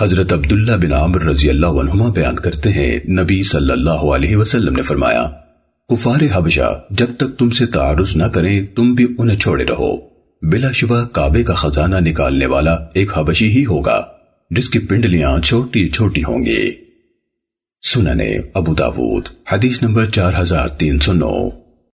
حضرت عبداللہ بن عامر رضی اللہ عنہما بیان کرتے ہیں، نبی صلی اللہ علیہ وسلم نے فرمایا، کفار حبشہ، جب تک تم سے تعارض نہ کریں، تم بھی انہیں چھوڑے رہو۔ بلا شبہ کعبے کا خزانہ نکالنے والا ایک حبشی ہی ہوگا، جس کی پنڈلیاں چھوٹی چھوٹی ہوں گی۔ سننے ابو داود، حدیث نمبر چار ہزار تین سو نو۔